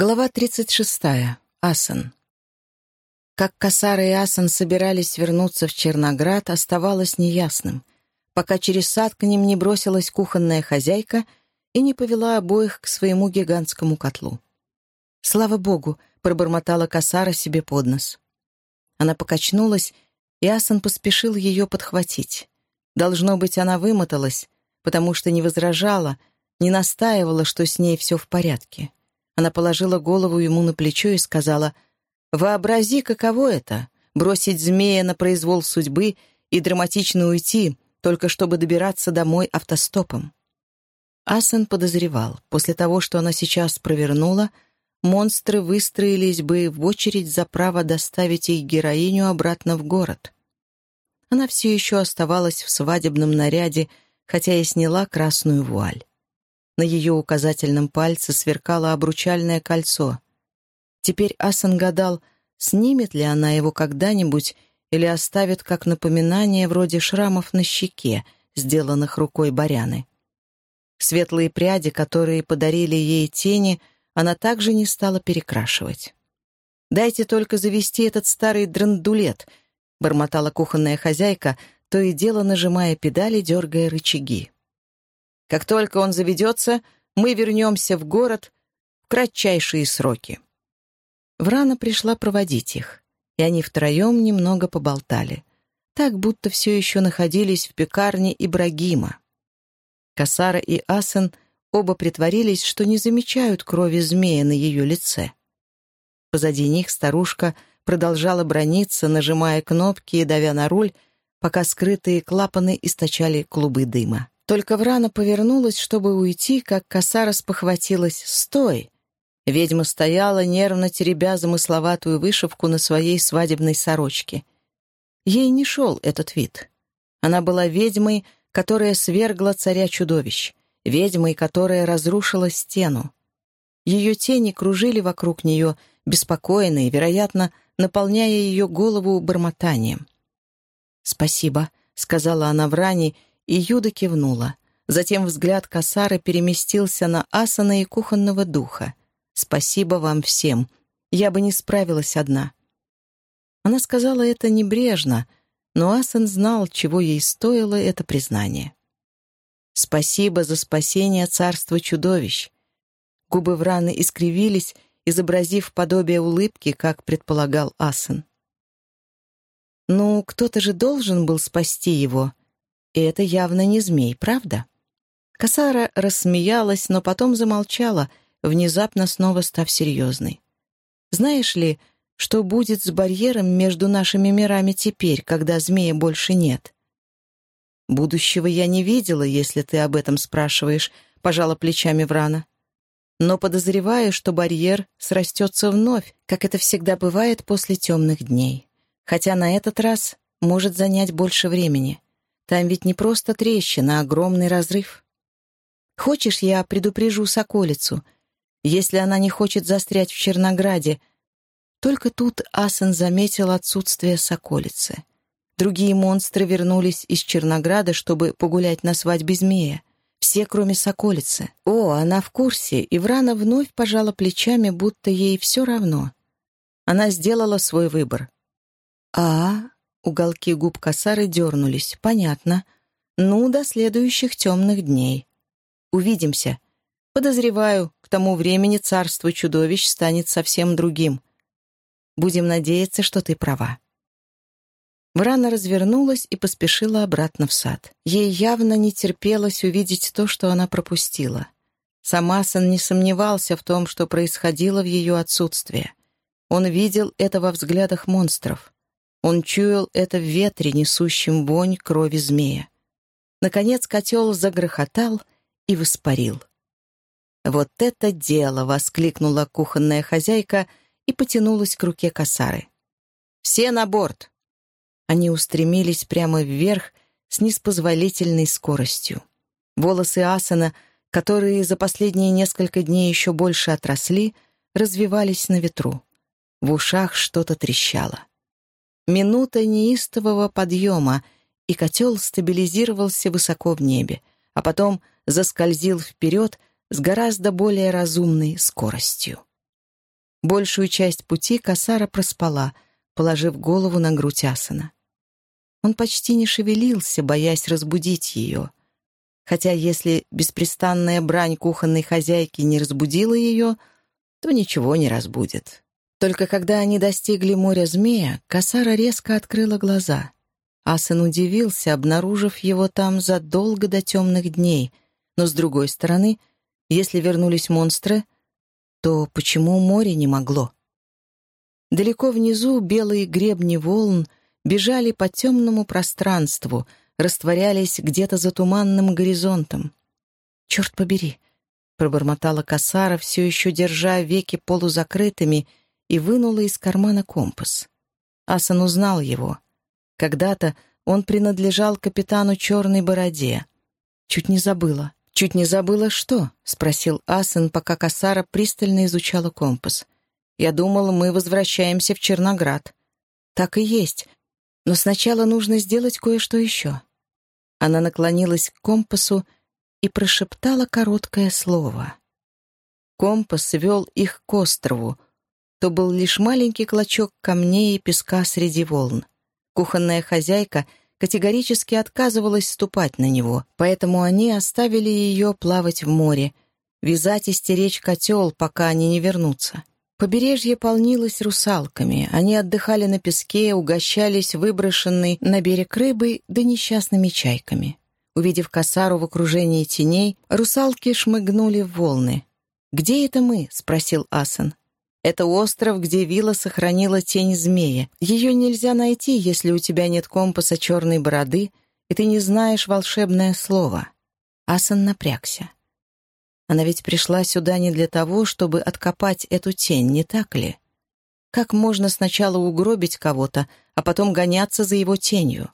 Глава 36. Асан. Как Касара и Асан собирались вернуться в Черноград, оставалось неясным, пока через сад к ним не бросилась кухонная хозяйка и не повела обоих к своему гигантскому котлу. «Слава Богу!» — пробормотала Касара себе под нос. Она покачнулась, и Асан поспешил ее подхватить. Должно быть, она вымоталась, потому что не возражала, не настаивала, что с ней все в порядке. Она положила голову ему на плечо и сказала, «Вообрази, каково это — бросить змея на произвол судьбы и драматично уйти, только чтобы добираться домой автостопом». Асен подозревал, после того, что она сейчас провернула, монстры выстроились бы в очередь за право доставить их героиню обратно в город. Она все еще оставалась в свадебном наряде, хотя и сняла красную вуаль. На ее указательном пальце сверкало обручальное кольцо. Теперь Асан гадал, снимет ли она его когда-нибудь или оставит как напоминание вроде шрамов на щеке, сделанных рукой Баряны. Светлые пряди, которые подарили ей тени, она также не стала перекрашивать. «Дайте только завести этот старый драндулет», — бормотала кухонная хозяйка, то и дело нажимая педали, дергая рычаги. Как только он заведется, мы вернемся в город в кратчайшие сроки». Врана пришла проводить их, и они втроем немного поболтали, так будто все еще находились в пекарне Ибрагима. Касара и Асен оба притворились, что не замечают крови змея на ее лице. Позади них старушка продолжала брониться, нажимая кнопки и давя на руль, пока скрытые клапаны источали клубы дыма. Только Врана повернулась, чтобы уйти, как коса распохватилась. «Стой!» Ведьма стояла, нервно теребя замысловатую вышивку на своей свадебной сорочке. Ей не шел этот вид. Она была ведьмой, которая свергла царя-чудовищ, ведьмой, которая разрушила стену. Ее тени кружили вокруг нее, беспокойные, вероятно, наполняя ее голову бормотанием. «Спасибо», — сказала она в ране, — и Юда кивнула. Затем взгляд Касара переместился на Асана и кухонного духа. «Спасибо вам всем. Я бы не справилась одна». Она сказала это небрежно, но Асан знал, чего ей стоило это признание. «Спасибо за спасение царства чудовищ». Губы Враны искривились, изобразив подобие улыбки, как предполагал Асан. «Ну, кто-то же должен был спасти его», и это явно не змей, правда? Касара рассмеялась, но потом замолчала, внезапно снова став серьезной. «Знаешь ли, что будет с барьером между нашими мирами теперь, когда змея больше нет?» «Будущего я не видела, если ты об этом спрашиваешь», — пожала плечами Врана. «Но подозреваю, что барьер срастется вновь, как это всегда бывает после темных дней. Хотя на этот раз может занять больше времени. Там ведь не просто трещина, а огромный разрыв. Хочешь, я предупрежу Соколицу, если она не хочет застрять в Чернограде. Только тут Асен заметил отсутствие Соколицы. Другие монстры вернулись из Чернограда, чтобы погулять на свадьбе змея. Все, кроме Соколицы. О, она в курсе, и Врана вновь пожала плечами, будто ей все равно. Она сделала свой выбор. «А, Уголки губ косары дернулись. «Понятно. Ну, до следующих темных дней. Увидимся. Подозреваю, к тому времени царство чудовищ станет совсем другим. Будем надеяться, что ты права». Врана развернулась и поспешила обратно в сад. Ей явно не терпелось увидеть то, что она пропустила. Самасан не сомневался в том, что происходило в ее отсутствие. Он видел это во взглядах монстров. Он чуял это в ветре, несущем вонь крови змея. Наконец котел загрохотал и воспарил. «Вот это дело!» — воскликнула кухонная хозяйка и потянулась к руке косары. «Все на борт!» Они устремились прямо вверх с неспозволительной скоростью. Волосы Асана, которые за последние несколько дней еще больше отросли, развивались на ветру. В ушах что-то трещало. Минута неистового подъема, и котел стабилизировался высоко в небе, а потом заскользил вперед с гораздо более разумной скоростью. Большую часть пути Касара проспала, положив голову на грудь Асана. Он почти не шевелился, боясь разбудить ее. Хотя если беспрестанная брань кухонной хозяйки не разбудила ее, то ничего не разбудит. Только когда они достигли моря змея, Касара резко открыла глаза. Асан удивился, обнаружив его там задолго до темных дней, но, с другой стороны, если вернулись монстры, то почему море не могло? Далеко внизу белые гребни волн бежали по темному пространству, растворялись где-то за туманным горизонтом. «Черт побери!» — пробормотала Касара, все еще держа веки полузакрытыми, и вынула из кармана компас. Асан узнал его. Когда-то он принадлежал капитану Черной Бороде. Чуть не забыла. «Чуть не забыла что?» — спросил Асан, пока Касара пристально изучала компас. «Я думал, мы возвращаемся в Черноград». «Так и есть. Но сначала нужно сделать кое-что еще». Она наклонилась к компасу и прошептала короткое слово. Компас вел их к острову. То был лишь маленький клочок камней и песка среди волн. Кухонная хозяйка категорически отказывалась ступать на него, поэтому они оставили ее плавать в море, вязать и стеречь котел, пока они не вернутся. Побережье полнилось русалками. Они отдыхали на песке, угощались выброшенной на берег рыбой да несчастными чайками. Увидев косару в окружении теней, русалки шмыгнули в волны. «Где это мы?» — спросил Асан. «Это остров, где вилла сохранила тень змея. Ее нельзя найти, если у тебя нет компаса черной бороды, и ты не знаешь волшебное слово». Асан напрягся. Она ведь пришла сюда не для того, чтобы откопать эту тень, не так ли? Как можно сначала угробить кого-то, а потом гоняться за его тенью?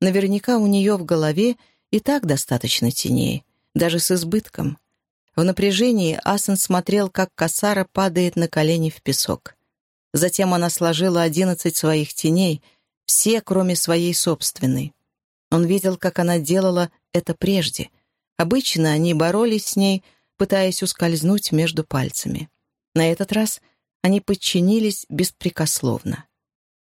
Наверняка у нее в голове и так достаточно теней, даже с избытком. В напряжении Асан смотрел, как косара падает на колени в песок. Затем она сложила одиннадцать своих теней, все, кроме своей собственной. Он видел, как она делала это прежде — Обычно они боролись с ней, пытаясь ускользнуть между пальцами. На этот раз они подчинились беспрекословно.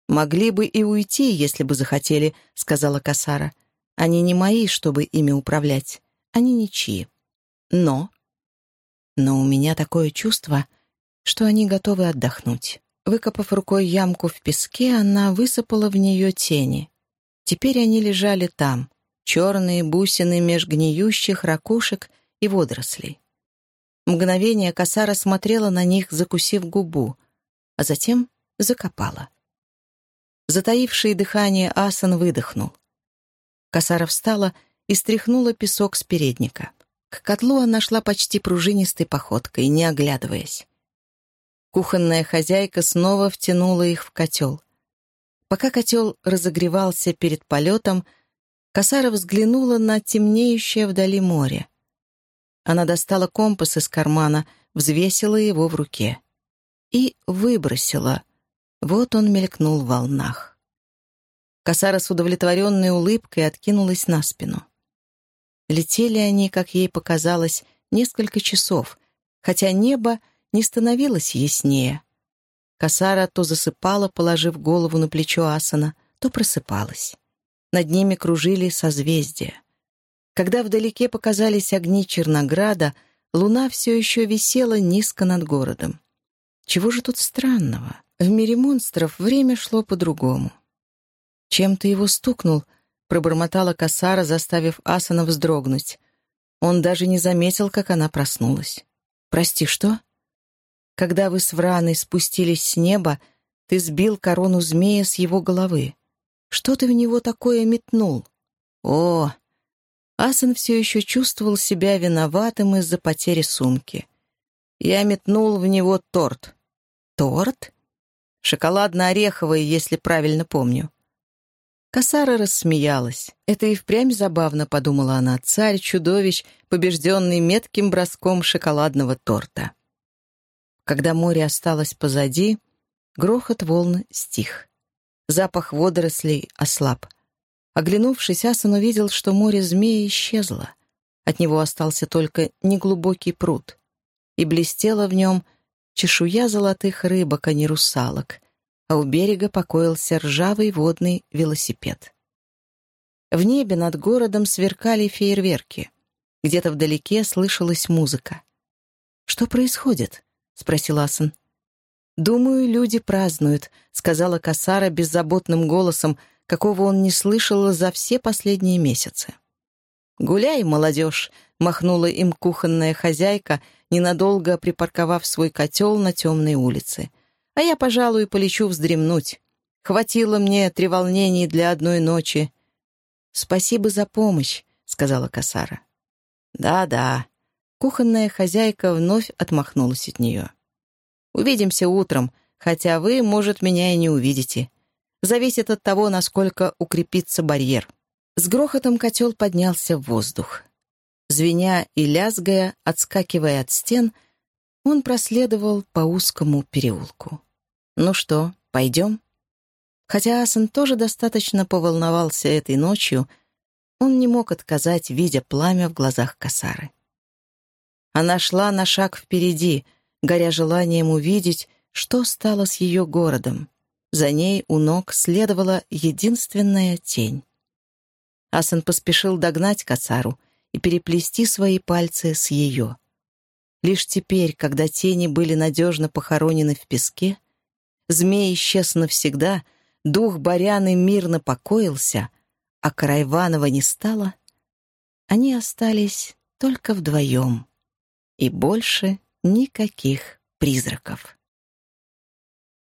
«Могли бы и уйти, если бы захотели», — сказала Касара. «Они не мои, чтобы ими управлять. Они ничьи. Но...» «Но у меня такое чувство, что они готовы отдохнуть». Выкопав рукой ямку в песке, она высыпала в нее тени. Теперь они лежали там, черные бусины меж гниющих ракушек и водорослей. Мгновение косара смотрела на них, закусив губу, а затем закопала. Затаившее дыхание Асан выдохнул. Косара встала и стряхнула песок с передника. К котлу она шла почти пружинистой походкой, не оглядываясь. Кухонная хозяйка снова втянула их в котел. Пока котел разогревался перед полетом, Косара взглянула на темнеющее вдали море. Она достала компас из кармана, взвесила его в руке. И выбросила. Вот он мелькнул в волнах. Косара с удовлетворенной улыбкой откинулась на спину. Летели они, как ей показалось, несколько часов, хотя небо не становилось яснее. Косара то засыпала, положив голову на плечо Асана, то просыпалась. Над ними кружили созвездия. Когда вдалеке показались огни Чернограда, луна все еще висела низко над городом. Чего же тут странного? В мире монстров время шло по-другому. «Чем ты его стукнул?» — пробормотала Касара, заставив Асана вздрогнуть. Он даже не заметил, как она проснулась. «Прости, что?» «Когда вы с Враной спустились с неба, ты сбил корону змея с его головы. Что ты в него такое метнул? О, Асан все еще чувствовал себя виноватым из-за потери сумки. Я метнул в него торт. Торт? Шоколадно-ореховый, если правильно помню. Касара рассмеялась. «Это и впрямь забавно», — подумала она, царь-чудовищ, побежденный метким броском шоколадного торта. Когда море осталось позади, грохот волн стих. Запах водорослей ослаб. Оглянувшись, Асан увидел, что море змеи исчезло. От него остался только неглубокий пруд. И блестела в нем чешуя золотых рыбок, а не русалок, а у берега покоился ржавый водный велосипед. В небе над городом сверкали фейерверки. Где-то вдалеке слышалась музыка. «Что происходит?» — спросил Асан. «Думаю, люди празднуют», — сказала Касара беззаботным голосом, какого он не слышал за все последние месяцы. «Гуляй, молодежь!» — махнула им кухонная хозяйка, ненадолго припарковав свой котел на темной улице. «А я, пожалуй, полечу вздремнуть. Хватило мне треволнений для одной ночи». «Спасибо за помощь», — сказала Касара. «Да-да». Кухонная хозяйка вновь отмахнулась от нее. «Увидимся утром, хотя вы, может, меня и не увидите. Зависит от того, насколько укрепится барьер». С грохотом котел поднялся в воздух. Звеня и лязгая, отскакивая от стен, он проследовал по узкому переулку. «Ну что, пойдем?» Хотя Асан тоже достаточно поволновался этой ночью, он не мог отказать, видя пламя в глазах Касары. Она шла на шаг впереди, горя желанием увидеть, что стало с ее городом. За ней у ног следовала единственная тень. Асан поспешил догнать Кацару и переплести свои пальцы с ее. Лишь теперь, когда тени были надежно похоронены в песке, змей исчез навсегда, дух Баряны мирно покоился, а Карайванова не стало, они остались только вдвоем. И больше никаких призраков.